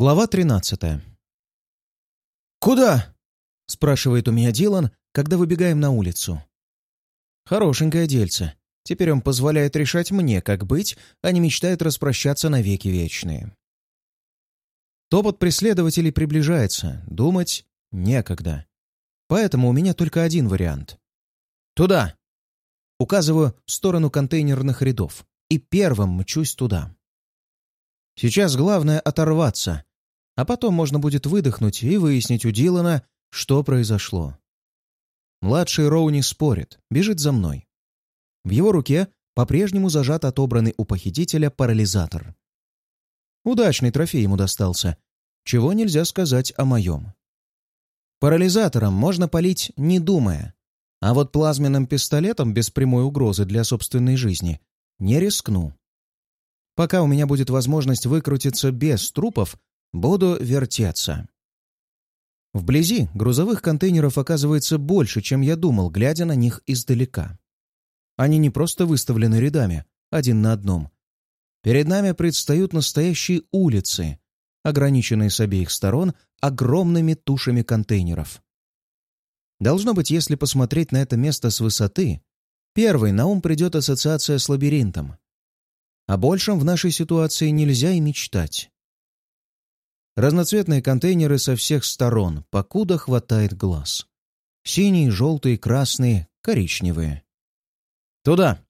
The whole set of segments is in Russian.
Глава 13 «Куда?» — спрашивает у меня Дилан, когда выбегаем на улицу. Хорошенькое дельце. Теперь он позволяет решать мне, как быть, а не мечтает распрощаться навеки вечные. Топот преследователей приближается, думать некогда. Поэтому у меня только один вариант. «Туда!» Указываю в сторону контейнерных рядов и первым мчусь туда. Сейчас главное оторваться, а потом можно будет выдохнуть и выяснить у Дилана, что произошло. Младший Роу не спорит, бежит за мной. В его руке по-прежнему зажат отобранный у похитителя парализатор. Удачный трофей ему достался, чего нельзя сказать о моем. Парализатором можно палить, не думая, а вот плазменным пистолетом без прямой угрозы для собственной жизни не рискну. Пока у меня будет возможность выкрутиться без трупов, буду вертеться. Вблизи грузовых контейнеров оказывается больше, чем я думал, глядя на них издалека. Они не просто выставлены рядами, один на одном. Перед нами предстают настоящие улицы, ограниченные с обеих сторон огромными тушами контейнеров. Должно быть, если посмотреть на это место с высоты, первой на ум придет ассоциация с лабиринтом. О большем в нашей ситуации нельзя и мечтать. Разноцветные контейнеры со всех сторон, покуда хватает глаз. Синие, желтые, красные, коричневые. «Туда!»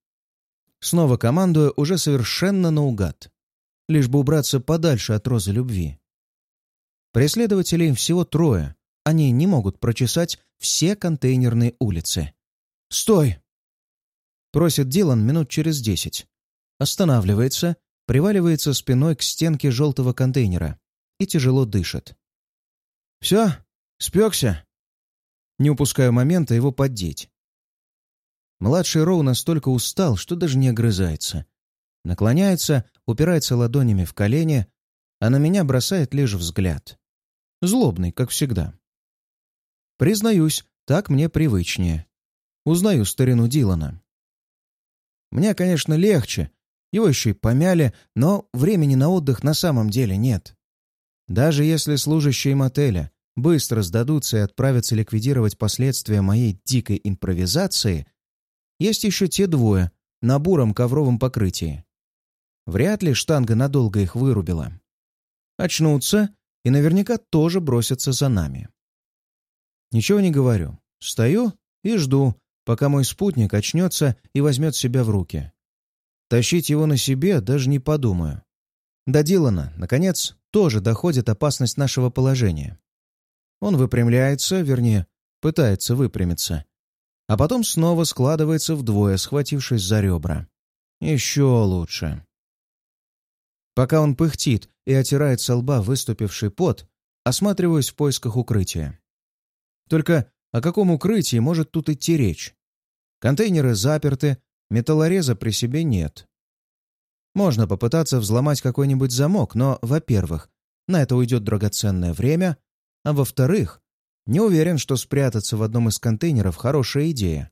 Снова командую уже совершенно наугад. Лишь бы убраться подальше от розы любви. Преследователей всего трое. Они не могут прочесать все контейнерные улицы. «Стой!» Просит Дилан минут через десять. Останавливается, приваливается спиной к стенке желтого контейнера и тяжело дышит. «Все? Спекся?» Не упускаю момента его поддеть. Младший Роу настолько устал, что даже не огрызается. Наклоняется, упирается ладонями в колени, а на меня бросает лишь взгляд. Злобный, как всегда. Признаюсь, так мне привычнее. Узнаю старину Дилана. Мне, конечно, легче. Его еще и помяли, но времени на отдых на самом деле нет. Даже если служащие мотеля быстро сдадутся и отправятся ликвидировать последствия моей дикой импровизации, есть еще те двое на буром ковровом покрытии. Вряд ли штанга надолго их вырубила. Очнутся и наверняка тоже бросятся за нами. Ничего не говорю. Стою и жду, пока мой спутник очнется и возьмет себя в руки. Тащить его на себе даже не подумаю. До Дилана, наконец, тоже доходит опасность нашего положения. Он выпрямляется, вернее, пытается выпрямиться, а потом снова складывается вдвое, схватившись за ребра. Еще лучше. Пока он пыхтит и отирает со лба выступивший пот, осматриваюсь в поисках укрытия. Только о каком укрытии может тут идти речь? Контейнеры заперты, металлореза при себе нет. Можно попытаться взломать какой-нибудь замок, но, во-первых, на это уйдет драгоценное время, а во-вторых, не уверен, что спрятаться в одном из контейнеров — хорошая идея.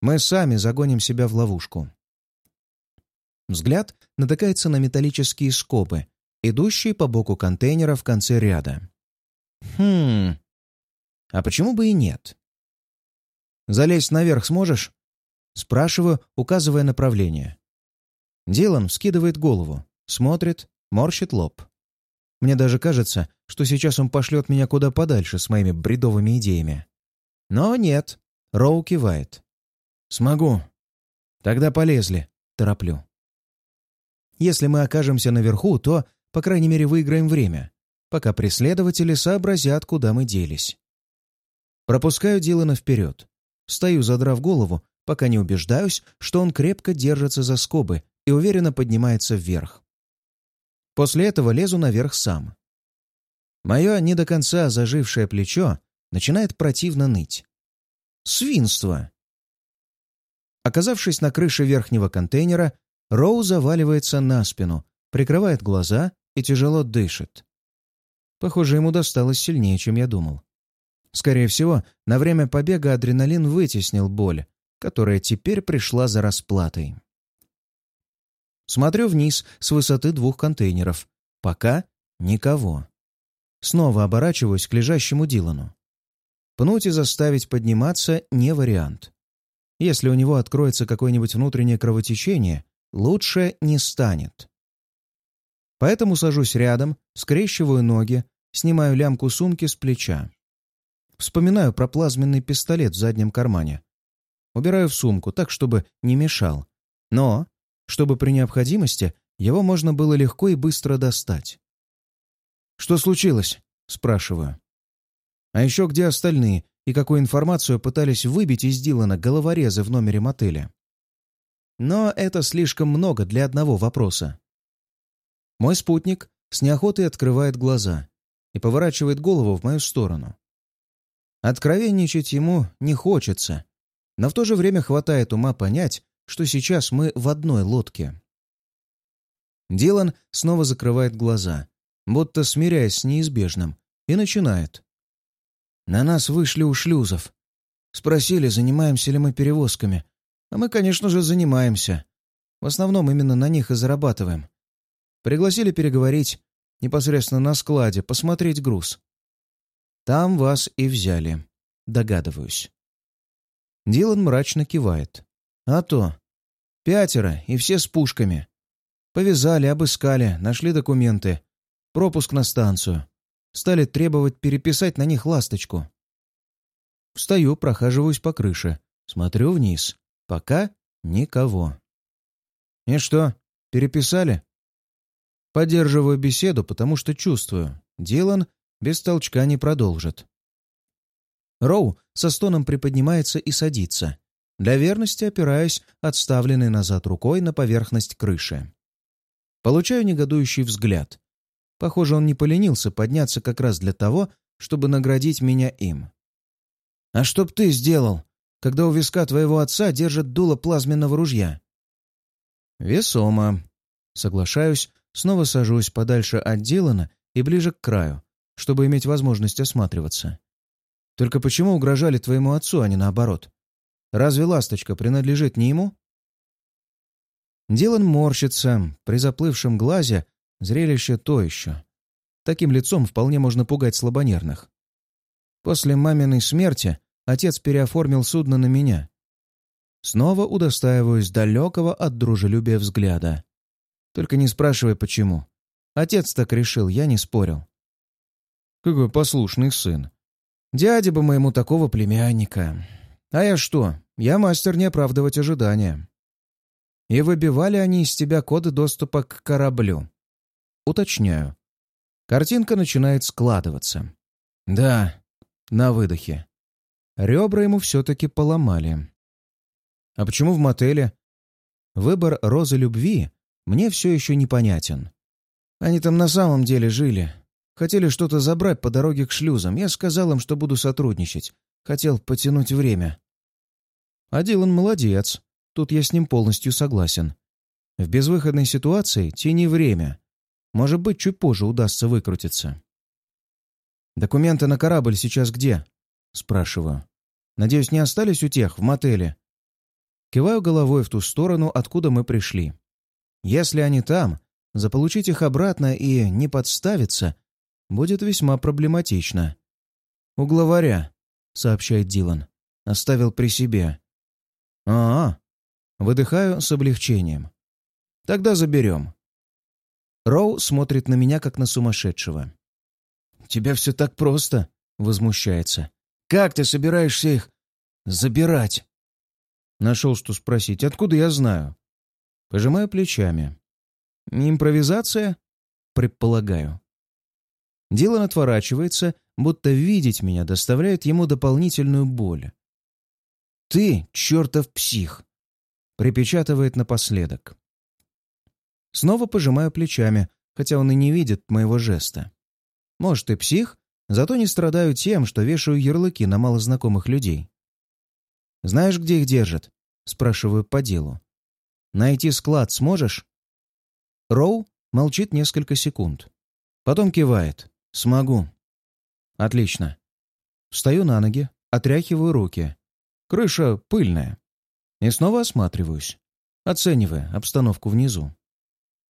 Мы сами загоним себя в ловушку. Взгляд натыкается на металлические скобы, идущие по боку контейнера в конце ряда. Хм... А почему бы и нет? «Залезть наверх сможешь?» Спрашиваю, указывая направление. Дилан вскидывает голову, смотрит, морщит лоб. Мне даже кажется, что сейчас он пошлет меня куда подальше с моими бредовыми идеями. Но нет, Роу кивает. «Смогу. Тогда полезли», — тороплю. Если мы окажемся наверху, то, по крайней мере, выиграем время, пока преследователи сообразят, куда мы делись. Пропускаю Дилана вперед. Стою, задрав голову, пока не убеждаюсь, что он крепко держится за скобы и уверенно поднимается вверх. После этого лезу наверх сам. Мое не до конца зажившее плечо начинает противно ныть. Свинство! Оказавшись на крыше верхнего контейнера, Роу заваливается на спину, прикрывает глаза и тяжело дышит. Похоже, ему досталось сильнее, чем я думал. Скорее всего, на время побега адреналин вытеснил боль, которая теперь пришла за расплатой. Смотрю вниз с высоты двух контейнеров. Пока Никого. Снова оборачиваюсь к лежащему Дилану. Пнуть и заставить подниматься не вариант. Если у него откроется какое-нибудь внутреннее кровотечение, лучше не станет. Поэтому сажусь рядом, скрещиваю ноги, снимаю лямку сумки с плеча. Вспоминаю про плазменный пистолет в заднем кармане. Убираю в сумку так, чтобы не мешал. Но, чтобы при необходимости его можно было легко и быстро достать. «Что случилось?» — спрашиваю. «А еще где остальные и какую информацию пытались выбить из Дилана головорезы в номере мотеля?» Но это слишком много для одного вопроса. Мой спутник с неохотой открывает глаза и поворачивает голову в мою сторону. Откровенничать ему не хочется, но в то же время хватает ума понять, что сейчас мы в одной лодке. Дилан снова закрывает глаза, будто смиряясь с неизбежным, и начинает. «На нас вышли у шлюзов. Спросили, занимаемся ли мы перевозками. А мы, конечно же, занимаемся. В основном именно на них и зарабатываем. Пригласили переговорить непосредственно на складе, посмотреть груз. Там вас и взяли. Догадываюсь. Дилан мрачно кивает. А то. Пятеро, и все с пушками. Повязали, обыскали, нашли документы. Пропуск на станцию. Стали требовать переписать на них ласточку. Встаю, прохаживаюсь по крыше. Смотрю вниз. Пока никого. И что, переписали? Поддерживаю беседу, потому что чувствую. Дилан без толчка не продолжит. Роу со стоном приподнимается и садится, для верности опираясь отставленной назад рукой на поверхность крыши. Получаю негодующий взгляд. Похоже, он не поленился подняться как раз для того, чтобы наградить меня им. «А что б ты сделал, когда у виска твоего отца держат дуло плазменного ружья?» «Весомо». Соглашаюсь, снова сажусь подальше от Дилана и ближе к краю, чтобы иметь возможность осматриваться. Только почему угрожали твоему отцу, а не наоборот? Разве ласточка принадлежит не ему? Дилан морщится, при заплывшем глазе зрелище то еще. Таким лицом вполне можно пугать слабонервных. После маминой смерти отец переоформил судно на меня. Снова удостаиваюсь далекого от дружелюбия взгляда. Только не спрашивай, почему. Отец так решил, я не спорил. Какой послушный сын. Дяде бы моему такого племянника. А я что? Я мастер не оправдывать ожидания. И выбивали они из тебя коды доступа к кораблю. Уточняю. Картинка начинает складываться. Да, на выдохе. Ребра ему все-таки поломали. А почему в мотеле? Выбор розы любви мне все еще непонятен. Они там на самом деле жили, Хотели что-то забрать по дороге к шлюзам. Я сказал им, что буду сотрудничать. Хотел потянуть время. А Дилан молодец. Тут я с ним полностью согласен. В безвыходной ситуации тяни время. Может быть, чуть позже удастся выкрутиться. «Документы на корабль сейчас где?» Спрашиваю. «Надеюсь, не остались у тех, в мотеле?» Киваю головой в ту сторону, откуда мы пришли. Если они там, заполучить их обратно и не подставиться будет весьма проблематично. «У главаря», — сообщает Дилан. «Оставил при себе». «А-а». Выдыхаю с облегчением. «Тогда заберем». Роу смотрит на меня, как на сумасшедшего. «У тебя все так просто», — возмущается. «Как ты собираешься их забирать?» Нашел, что спросить. «Откуда я знаю?» Пожимаю плечами. «Импровизация?» «Предполагаю». Дилан отворачивается, будто видеть меня доставляет ему дополнительную боль. «Ты чертов псих!» — припечатывает напоследок. Снова пожимаю плечами, хотя он и не видит моего жеста. Может, и псих, зато не страдаю тем, что вешаю ярлыки на малознакомых людей. «Знаешь, где их держат?» — спрашиваю по делу. «Найти склад сможешь?» Роу молчит несколько секунд. Потом кивает. «Смогу». «Отлично». Встаю на ноги, отряхиваю руки. Крыша пыльная. И снова осматриваюсь, оценивая обстановку внизу.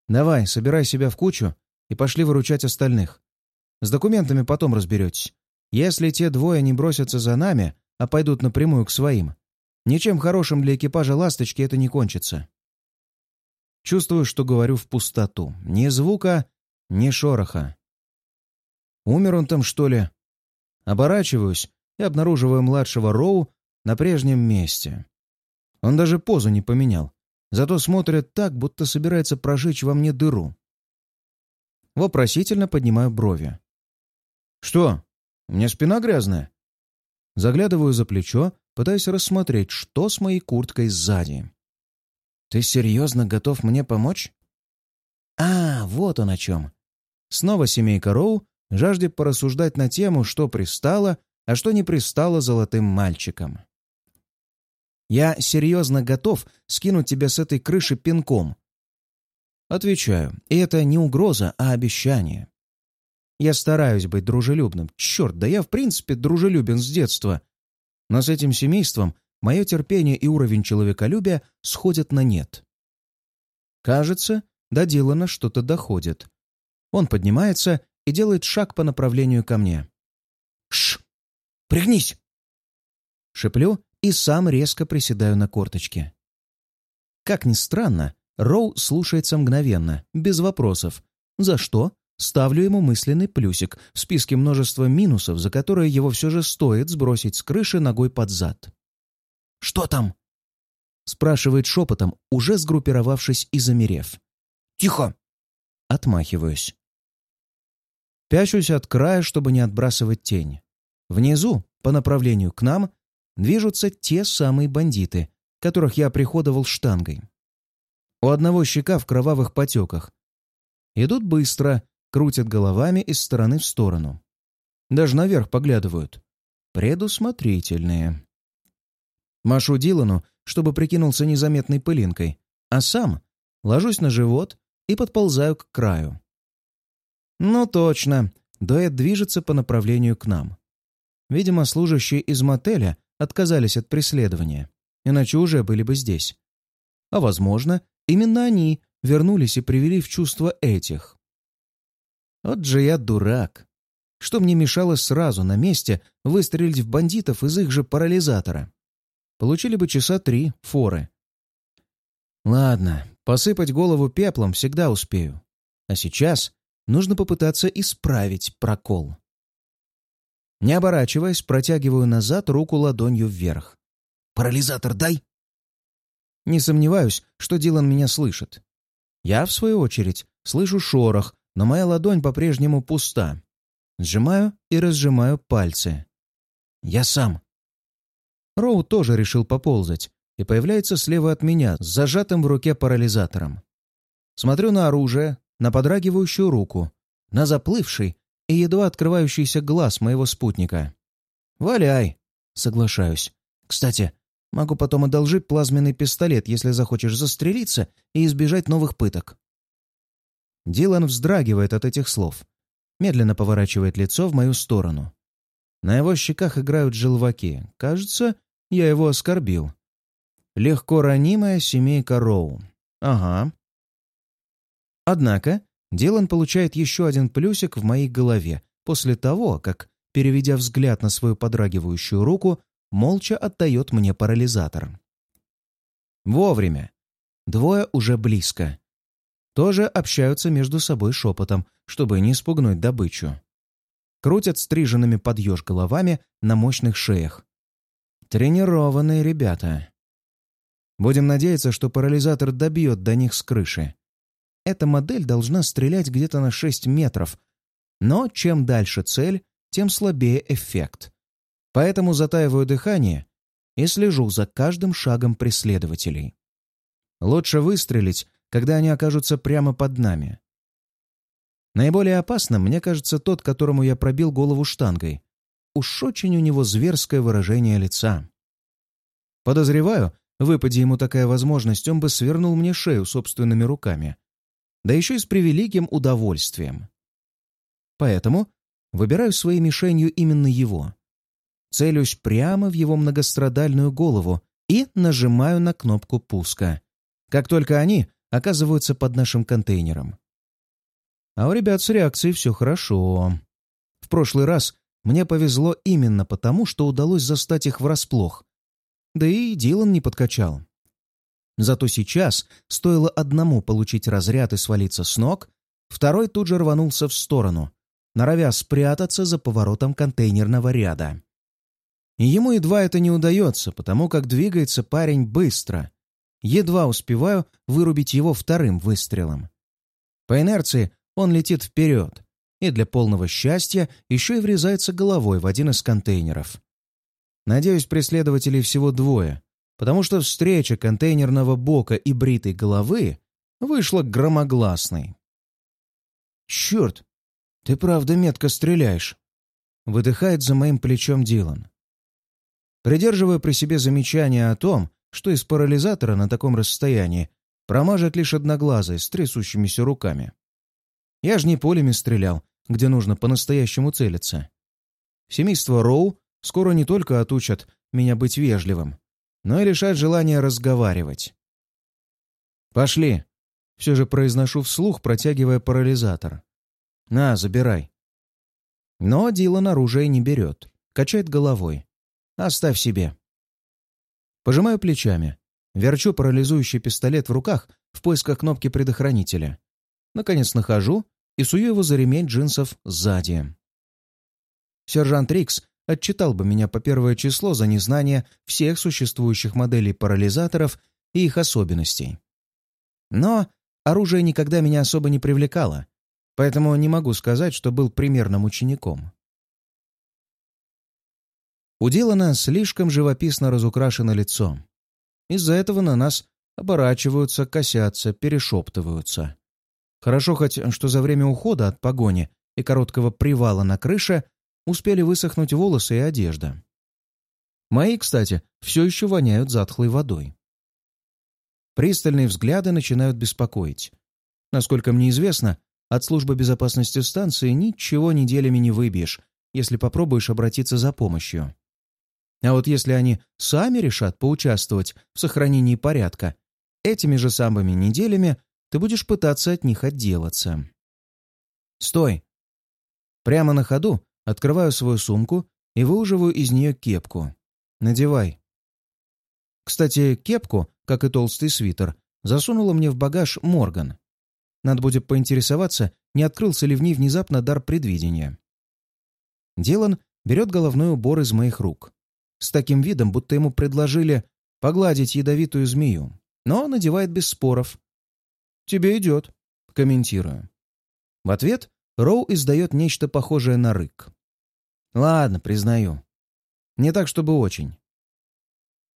«Давай, собирай себя в кучу и пошли выручать остальных. С документами потом разберетесь. Если те двое не бросятся за нами, а пойдут напрямую к своим, ничем хорошим для экипажа «Ласточки» это не кончится. Чувствую, что говорю в пустоту. Ни звука, ни шороха. Умер он там, что ли? Оборачиваюсь и обнаруживаю младшего Роу на прежнем месте. Он даже позу не поменял, зато смотрит так, будто собирается прожечь во мне дыру. Вопросительно поднимаю брови. «Что? У меня спина грязная?» Заглядываю за плечо, пытаясь рассмотреть, что с моей курткой сзади. «Ты серьезно готов мне помочь?» «А, вот он о чем!» Снова семейка Роу жаждет порассуждать на тему, что пристало, а что не пристало золотым мальчикам. «Я серьезно готов скинуть тебя с этой крыши пинком». Отвечаю, это не угроза, а обещание. Я стараюсь быть дружелюбным. Черт, да я в принципе дружелюбен с детства. Но с этим семейством мое терпение и уровень человеколюбия сходят на нет. Кажется, до Дилана что-то доходит. Он поднимается и делает шаг по направлению ко мне. «Ш! Пригнись!» Шеплю и сам резко приседаю на корточке. Как ни странно, Роу слушается мгновенно, без вопросов, за что ставлю ему мысленный плюсик в списке множества минусов, за которые его все же стоит сбросить с крыши ногой под зад. «Что там?» — спрашивает шепотом, уже сгруппировавшись и замерев. «Тихо!» — отмахиваюсь. Пячусь от края, чтобы не отбрасывать тень. Внизу, по направлению к нам, движутся те самые бандиты, которых я приходовал штангой. У одного щека в кровавых потеках. Идут быстро, крутят головами из стороны в сторону. Даже наверх поглядывают. Предусмотрительные. Машу Дилану, чтобы прикинулся незаметной пылинкой, а сам ложусь на живот и подползаю к краю. Ну точно, дуэт движется по направлению к нам. Видимо, служащие из мотеля отказались от преследования, иначе уже были бы здесь. А возможно, именно они вернулись и привели в чувство этих. Вот же я дурак. Что мне мешало сразу на месте выстрелить в бандитов из их же парализатора? Получили бы часа три форы. Ладно, посыпать голову пеплом всегда успею. А сейчас нужно попытаться исправить прокол. Не оборачиваясь, протягиваю назад руку ладонью вверх. «Парализатор дай!» Не сомневаюсь, что Дилан меня слышит. Я, в свою очередь, слышу шорох, но моя ладонь по-прежнему пуста. Сжимаю и разжимаю пальцы. «Я сам!» Роу тоже решил поползать и появляется слева от меня с зажатым в руке парализатором. Смотрю на оружие, на подрагивающую руку, на заплывший и едва открывающийся глаз моего спутника. «Валяй!» — соглашаюсь. «Кстати, могу потом одолжить плазменный пистолет, если захочешь застрелиться и избежать новых пыток». Дилан вздрагивает от этих слов, медленно поворачивает лицо в мою сторону. На его щеках играют желваки. Кажется, я его оскорбил. Легко ранимая семейка Роу. Ага, Однако Дилан получает еще один плюсик в моей голове после того, как, переведя взгляд на свою подрагивающую руку, молча отдает мне парализатор. Вовремя. Двое уже близко. Тоже общаются между собой шепотом, чтобы не спугнуть добычу. Крутят стриженными под еж головами на мощных шеях. Тренированные ребята. Будем надеяться, что парализатор добьет до них с крыши. Эта модель должна стрелять где-то на 6 метров, но чем дальше цель, тем слабее эффект. Поэтому затаиваю дыхание и слежу за каждым шагом преследователей. Лучше выстрелить, когда они окажутся прямо под нами. Наиболее опасным, мне кажется, тот, которому я пробил голову штангой. Уж очень у него зверское выражение лица. Подозреваю, выпади ему такая возможность, он бы свернул мне шею собственными руками да еще и с превеликим удовольствием. Поэтому выбираю своей мишенью именно его. Целюсь прямо в его многострадальную голову и нажимаю на кнопку пуска. Как только они оказываются под нашим контейнером. А у ребят с реакцией все хорошо. В прошлый раз мне повезло именно потому, что удалось застать их врасплох. Да и Дилан не подкачал. Зато сейчас стоило одному получить разряд и свалиться с ног, второй тут же рванулся в сторону, норовя спрятаться за поворотом контейнерного ряда. Ему едва это не удается, потому как двигается парень быстро. Едва успеваю вырубить его вторым выстрелом. По инерции он летит вперед, и для полного счастья еще и врезается головой в один из контейнеров. Надеюсь, преследователей всего двое, потому что встреча контейнерного бока и бритой головы вышла громогласной. «Черт! Ты правда метко стреляешь!» — выдыхает за моим плечом Дилан. Придерживая при себе замечание о том, что из парализатора на таком расстоянии промажет лишь одноглазый с трясущимися руками. Я же не полями стрелял, где нужно по-настоящему целиться. Семейство Роу скоро не только отучат меня быть вежливым, но и лишать желания разговаривать. «Пошли!» — все же произношу вслух, протягивая парализатор. «На, забирай». Но Дилан оружие не берет, качает головой. «Оставь себе». Пожимаю плечами, верчу парализующий пистолет в руках в поисках кнопки предохранителя. Наконец нахожу и сую его за ремень джинсов сзади. Сержант Рикс отчитал бы меня по первое число за незнание всех существующих моделей парализаторов и их особенностей. Но оружие никогда меня особо не привлекало, поэтому не могу сказать, что был примерным учеником. У Дилана слишком живописно разукрашено лицо. Из-за этого на нас оборачиваются, косятся, перешептываются. Хорошо хоть, что за время ухода от погони и короткого привала на крыше успели высохнуть волосы и одежда. Мои, кстати, все еще воняют затхлой водой. Пристальные взгляды начинают беспокоить. Насколько мне известно, от службы безопасности станции ничего неделями не выбьешь, если попробуешь обратиться за помощью. А вот если они сами решат поучаствовать в сохранении порядка, этими же самыми неделями ты будешь пытаться от них отделаться. «Стой!» Прямо на ходу Открываю свою сумку и выуживаю из нее кепку. Надевай. Кстати, кепку, как и толстый свитер, засунула мне в багаж Морган. Надо будет поинтересоваться, не открылся ли в ней внезапно дар предвидения. Дилан берет головной убор из моих рук. С таким видом, будто ему предложили погладить ядовитую змею, но надевает без споров. «Тебе идет», — комментирую. В ответ Роу издает нечто похожее на рык. Ладно, признаю. Не так, чтобы очень.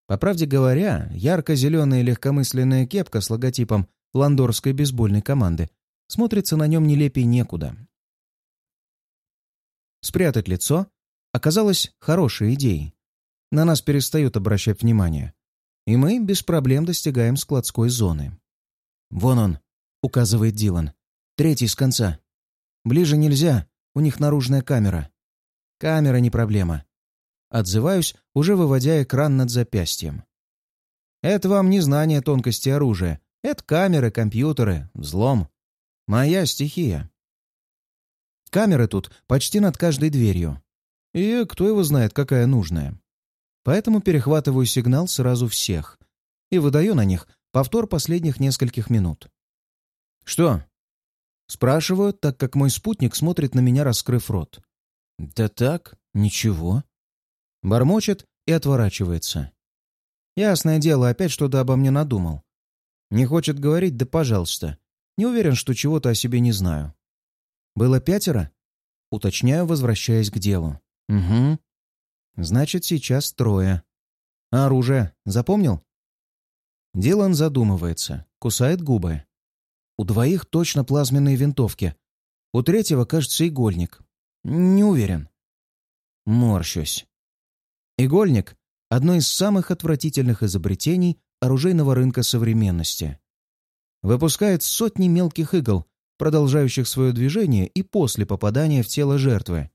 По правде говоря, ярко-зеленая легкомысленная кепка с логотипом ландорской бейсбольной команды смотрится на нем нелепей некуда. Спрятать лицо оказалось хорошей идеей. На нас перестают обращать внимание. И мы без проблем достигаем складской зоны. «Вон он», — указывает Дилан. «Третий с конца. Ближе нельзя, у них наружная камера. Камера не проблема. Отзываюсь, уже выводя экран над запястьем. Это вам не знание тонкости оружия. Это камеры, компьютеры, взлом. Моя стихия. Камеры тут почти над каждой дверью. И кто его знает, какая нужная. Поэтому перехватываю сигнал сразу всех и выдаю на них повтор последних нескольких минут. «Что?» Спрашиваю, так как мой спутник смотрит на меня, раскрыв рот. «Да так, ничего». Бормочет и отворачивается. Ясное дело, опять что-то обо мне надумал. Не хочет говорить, да пожалуйста. Не уверен, что чего-то о себе не знаю. Было пятеро? Уточняю, возвращаясь к делу. Угу. Значит, сейчас трое. А оружие запомнил? Дилан задумывается, кусает губы. У двоих точно плазменные винтовки. У третьего, кажется, игольник. Не уверен. Морщусь. Игольник — одно из самых отвратительных изобретений оружейного рынка современности. Выпускает сотни мелких игл, продолжающих свое движение и после попадания в тело жертвы,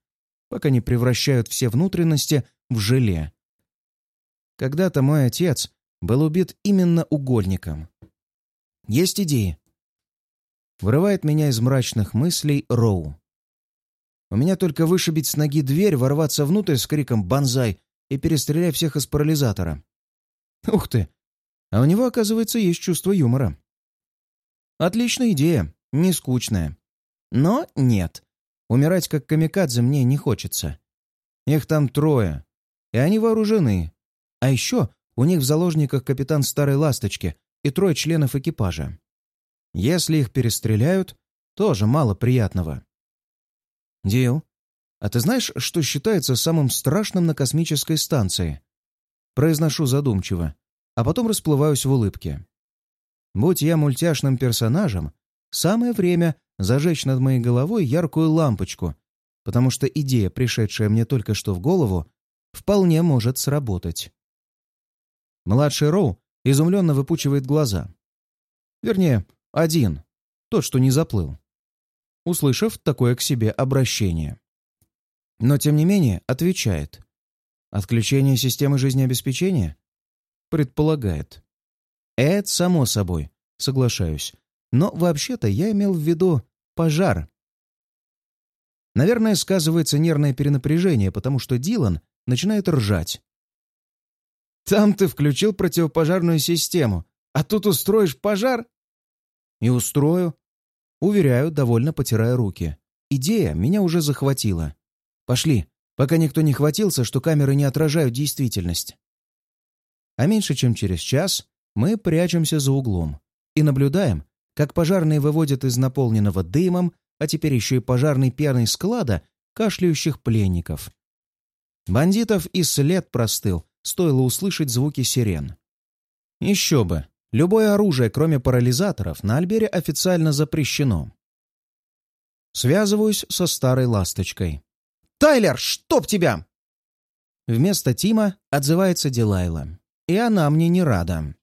пока не превращают все внутренности в желе. Когда-то мой отец был убит именно угольником. Есть идеи. вырывает меня из мрачных мыслей Роу. У меня только вышибить с ноги дверь, ворваться внутрь с криком «Бонзай!» и перестрелять всех из парализатора. Ух ты! А у него, оказывается, есть чувство юмора. Отличная идея, не скучная. Но нет. Умирать как камикадзе мне не хочется. Их там трое, и они вооружены. А еще у них в заложниках капитан Старой Ласточки и трое членов экипажа. Если их перестреляют, тоже мало приятного. Дил, а ты знаешь, что считается самым страшным на космической станции? Произношу задумчиво, а потом расплываюсь в улыбке. Будь я мультяшным персонажем, самое время зажечь над моей головой яркую лампочку, потому что идея, пришедшая мне только что в голову, вполне может сработать. Младший Роу изумленно выпучивает глаза. Вернее, один, тот, что не заплыл. Услышав такое к себе обращение. Но, тем не менее, отвечает. Отключение системы жизнеобеспечения? Предполагает. Это само собой, соглашаюсь. Но вообще-то я имел в виду пожар. Наверное, сказывается нервное перенапряжение, потому что Дилан начинает ржать. «Там ты включил противопожарную систему, а тут устроишь пожар?» «И устрою». Уверяю, довольно потирая руки. Идея меня уже захватила. «Пошли, пока никто не хватился, что камеры не отражают действительность». А меньше чем через час мы прячемся за углом и наблюдаем, как пожарные выводят из наполненного дымом, а теперь еще и пожарной пьяной склада, кашляющих пленников. Бандитов и след простыл, стоило услышать звуки сирен. Еще бы, любое оружие, кроме парализаторов, на Альбере официально запрещено. Связываюсь со старой ласточкой. «Тайлер, чтоб тебя!» Вместо Тима отзывается Дилайла. И она мне не рада.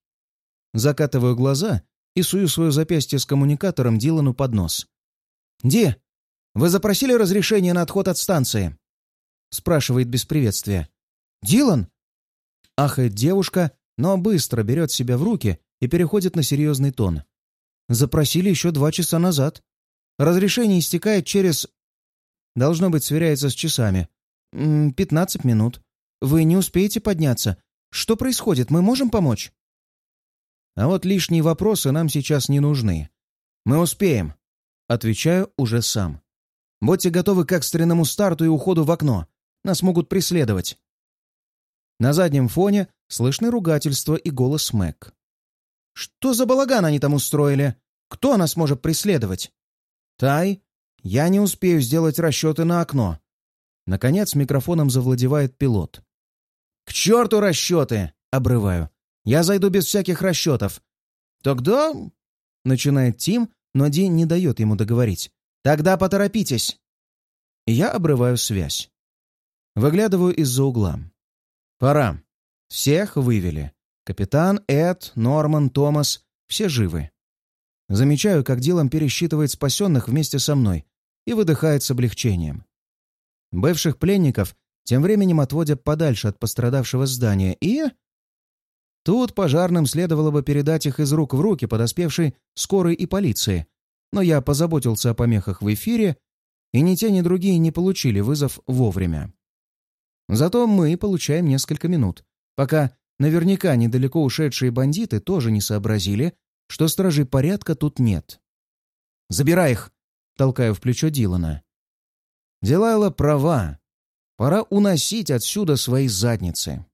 Закатываю глаза и сую свое запястье с коммуникатором Дилану под нос. «Ди, вы запросили разрешение на отход от станции?» Спрашивает без приветствия. «Дилан?» Ахает девушка, но быстро берет себя в руки и переходит на серьезный тон. «Запросили еще два часа назад. Разрешение истекает через...» Должно быть, сверяется с часами. «Пятнадцать минут. Вы не успеете подняться. Что происходит? Мы можем помочь?» А вот лишние вопросы нам сейчас не нужны. Мы успеем. Отвечаю уже сам. Будьте готовы к экстренному старту и уходу в окно. Нас могут преследовать. На заднем фоне слышны ругательства и голос Мэг. «Что за балаган они там устроили? Кто нас может преследовать?» «Тай, я не успею сделать расчеты на окно». Наконец микрофоном завладевает пилот. «К черту расчеты!» — обрываю. Я зайду без всяких расчетов». «Тогда...» — начинает Тим, но Ди не дает ему договорить. «Тогда поторопитесь!» Я обрываю связь. Выглядываю из-за угла. «Пора. Всех вывели. Капитан, Эд, Норман, Томас — все живы. Замечаю, как Дилан пересчитывает спасенных вместе со мной и выдыхает с облегчением. Бывших пленников тем временем отводят подальше от пострадавшего здания и... Тут пожарным следовало бы передать их из рук в руки подоспевшей скорой и полиции, но я позаботился о помехах в эфире, и ни те, ни другие не получили вызов вовремя. Зато мы получаем несколько минут, пока наверняка недалеко ушедшие бандиты тоже не сообразили, что стражей порядка тут нет. «Забирай их!» — толкаю в плечо Дилана. Дилайла права. Пора уносить отсюда свои задницы.